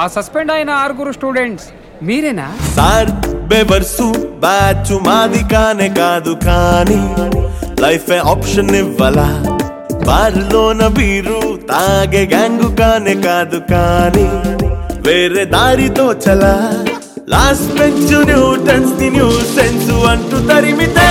ఆ సస్పెండ్ అయిన ఆరుగురు స్టూడెంట్స్ మీరేనా? సార్ బెవర్సు బ్యాచ్ మాది కానే కాదు కానీ లైఫ్ ఆప్షన్ ఇవ్వలా? బార్లోన బీరు తాగే గ్యాంగు కానే కాదు కానీ వేరే దారితో చలా last bench Newtons the new sense అంటూ తరిమితే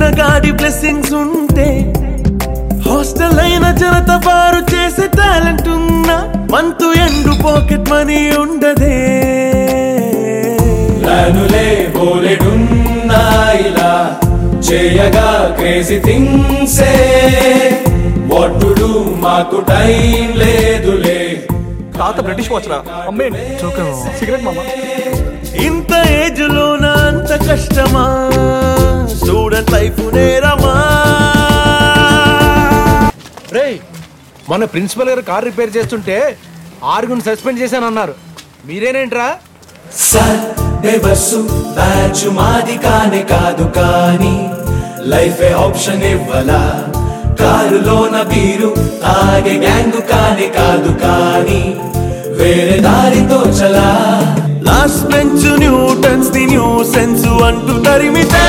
కృష్ణ గాడి బ్లెస్సింగ్స్ ఉంటే హాస్టల్ అయిన జనత బారు చేసే టాలెంట్ ఉన్నా మంతు ఎండు పాకెట్ మనీ ఉండదే. ప్లానులే చేయగా క్రేజీ థింగ్సే వాట్ టు డు మాకు టైం లేదులే. తాత బ్రిటిష్ వాచ్ రా అమ్మే సిగరెట్ మామ. ఇంత ఏజ్ లోన అంత కష్టమా స్టూడెంట్ లైఫ్ నేరమా. రేయ్ మన ప్రిన్సిపల్ గారు కార్ రిపేర్ చేస్తుంటే ఆరుగురిని సస్పెండ్ చేశానన్నారు. మీరేనేంట్రా? సార్ బెవర్సు బ్యాచ్ మాది కానే కాదు కానీ లైఫ్ ఆప్షన్ ఇవ్వలా? కారులోన బీరు తాగే గ్యాంగు కానే కాదు కానీ వేరే దారితో చలా last bench Newtons the new sense అంటూ తరిమితే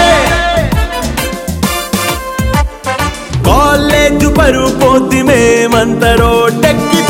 కాలేజ్ పరువు పోద్ది మేమంత రోడ్డెక్కి